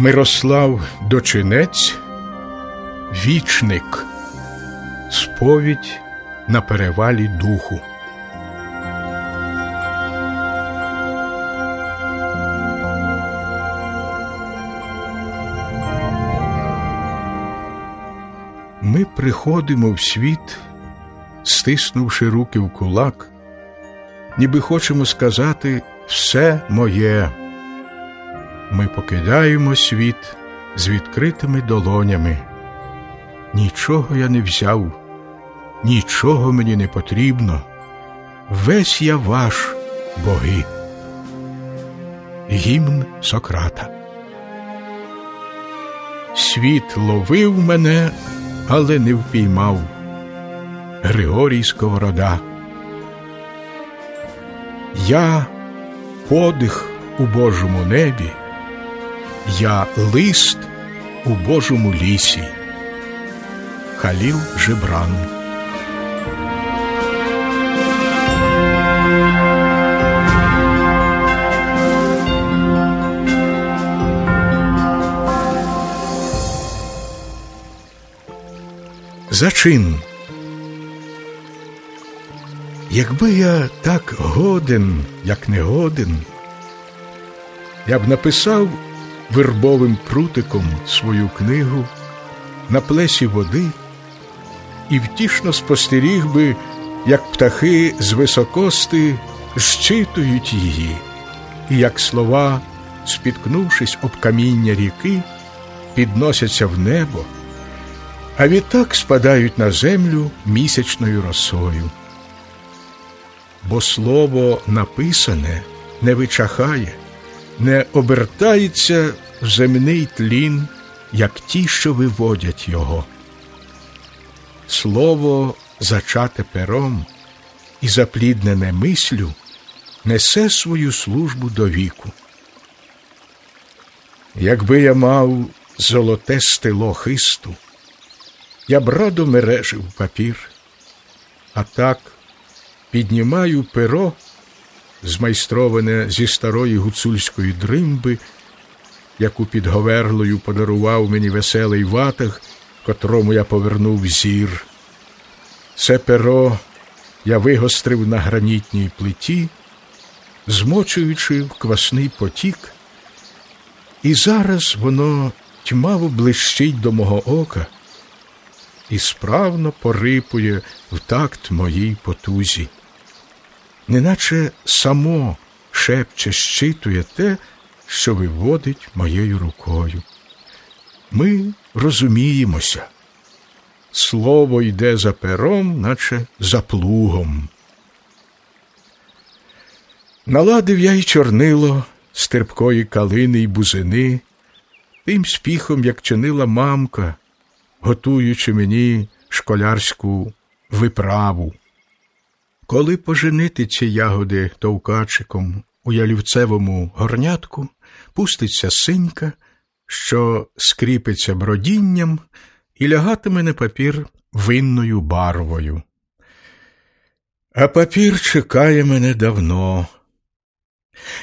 Мирослав Дочинець, Вічник, Сповідь на перевалі духу. Ми приходимо в світ, стиснувши руки в кулак, ніби хочемо сказати все моє. Ми покидаємо світ з відкритими долонями. Нічого я не взяв, нічого мені не потрібно. Весь я ваш, боги. Гімн Сократа. Світ ловив мене, але не впіймав. Григорій Сковорода. Я подих у Божому небі. Я лист у Божому лісі. Халіл Жебран. Зачин. Якби я так годен, як не годен, я б написав вербовим прутиком свою книгу на плесі води і втішно спостеріг би, як птахи з високости щитують її, і як слова, спіткнувшись об каміння ріки, підносяться в небо, а відтак спадають на землю місячною росою. Бо слово написане не вичахає не обертається в земний тлін, як ті, що виводять його. Слово, зачате пером і запліднене мислю, несе свою службу до віку. Якби я мав золоте стило хисту, я б радо мережив папір, а так піднімаю перо змайстроване зі старої гуцульської дримби, яку під говерлою подарував мені веселий ватаг, котрому я повернув зір. Це перо я вигострив на гранітній плиті, змочуючи в квасний потік, і зараз воно тьмаво блищить до мого ока і справно порипує в такт моїй потузі неначе само шепче щитує те, що виводить моєю рукою. Ми розуміємося. Слово йде за пером, наче за плугом. Наладив я й чорнило з терпкої калини й бузини, тим спіхом, як чинила мамка, готуючи мені школярську виправу. Коли поженити ці ягоди товкачиком у ялівцевому горнятку, пуститься синька, що скріпиться бродінням і лягатиме на папір винною барвою. А папір чекає мене давно.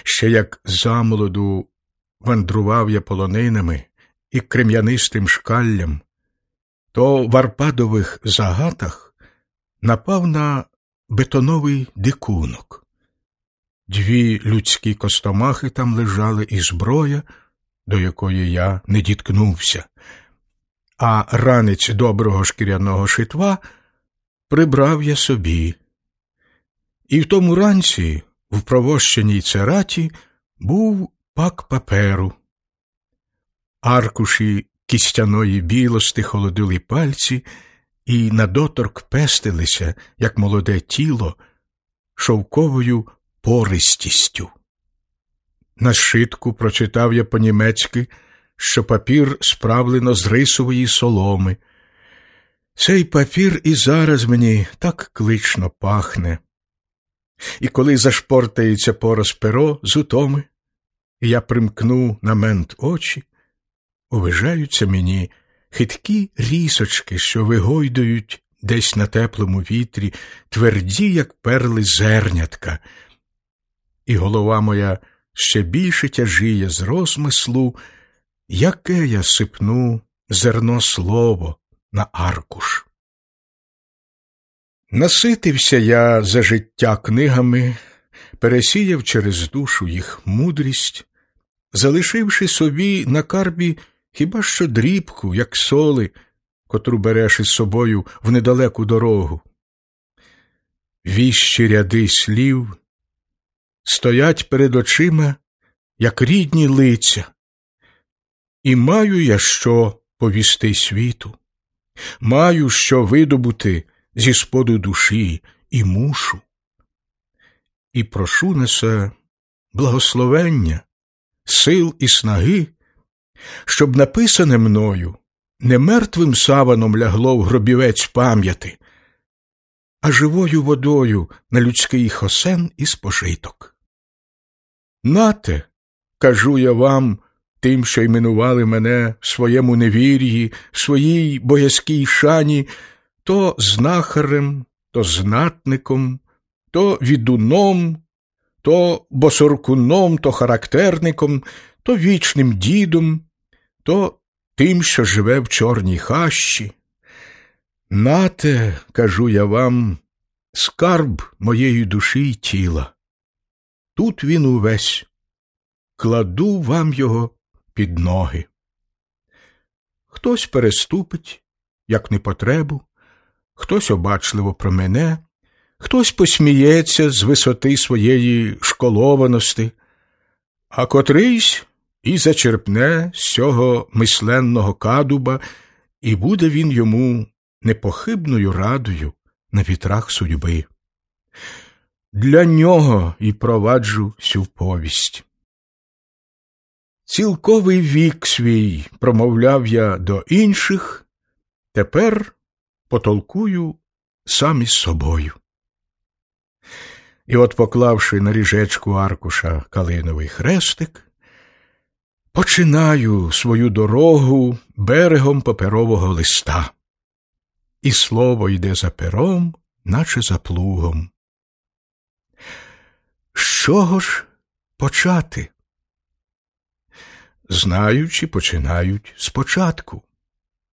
Ще як замолоду вандрував я полонинами і крем'янистим шкаллям, то в Арпадових загатах напав на бетоновий дикунок. Дві людські костомахи там лежали і зброя, до якої я не діткнувся, а ранець доброго шкіряного шитва прибрав я собі. І в тому ранці, в провощеній цераті, був пак паперу. Аркуші кістяної білости холодили пальці і на доторк пестилися, як молоде тіло, шовковою пористістю. На шитку прочитав я по-німецьки, що папір справлено з рисової соломи. Цей папір і зараз мені так клично пахне. І коли зашпортається пораз перо з утоми, і я примкну на мент очі, увижаються мені хиткі рісочки, що вигойдують десь на теплому вітрі, тверді, як перли зернятка, і голова моя ще більше тяжіє з розмислу, яке я сипну зерно слово на аркуш. Наситився я за життя книгами, пересіяв через душу їх мудрість, залишивши собі на карбі хіба що дрібку, як соли, котру береш із собою в недалеку дорогу. Віщі ряди слів стоять перед очима, як рідні лиця, і маю я що повісти світу, маю що видобути зі споду душі і мушу. І прошу несе благословення, сил і снаги, щоб написане мною не мертвим саваном лягло в гробівець пам'яти, а живою водою на людський хосен і спожиток. Нате, кажу я вам, тим, що іменували мене в своєму невір'ї, своїй боязкій шані, то знахарем, то знатником, то відуном, то босоркуном, то характерником, то вічним дідом, то тим, що живе в чорній хащі. Нате, кажу я вам, скарб моєї душі й тіла. Тут він увесь, кладу вам його під ноги. Хтось переступить, як непотребу, хтось обачливо про мене, хтось посміється з висоти своєї школованості, а котрийсь і зачерпне з цього мисленного кадуба, і буде він йому непохибною радою на вітрах судьби. Для нього і проваджу сю повість. Цілковий вік свій промовляв я до інших, тепер потолкую сам із собою. І от, поклавши на ріжечку аркуша калиновий хрестик, починаю свою дорогу берегом паперового листа, і слово йде за пером, наче за плугом. З чого ж почати? Знаючи, починають спочатку.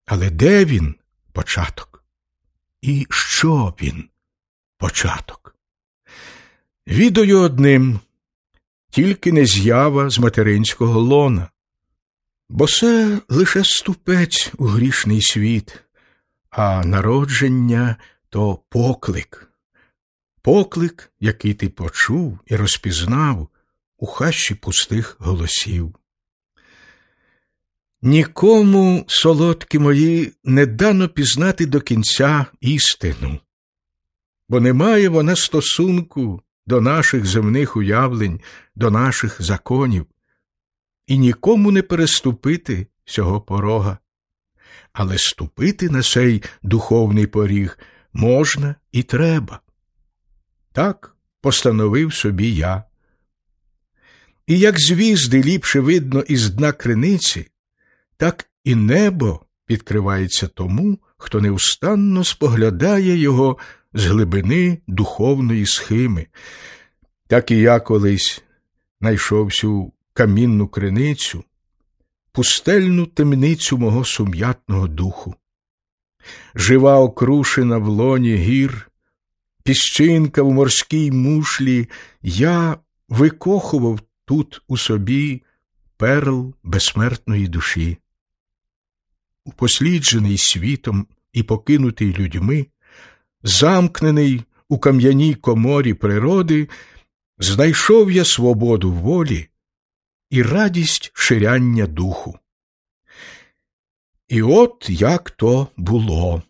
Але де він початок? І що він початок? Відою одним, тільки не з'ява з материнського лона, бо це лише ступець у грішний світ, а народження то поклик, поклик, який ти почув і розпізнав у хащі пустих голосів. Нікому, солодкі мої, не дано пізнати до кінця істину, бо немає вона стосунку до наших земних уявлень, до наших законів, і нікому не переступити цього порога. Але ступити на сей духовний поріг можна і треба. Так постановив собі я. І як звізди ліпше видно із дна криниці, так і небо відкривається тому, хто неустанно споглядає його з глибини духовної схими. Так і я колись знайшов всю камінну криницю, пустельну темницю мого сум'ятного духу. Жива окрушена в лоні гір, піщинка в морській мушлі, я викохував тут у собі перл безсмертної душі упосліджений світом і покинутий людьми, замкнений у кам'яній коморі природи, знайшов я свободу волі і радість ширяння духу. І от як то було.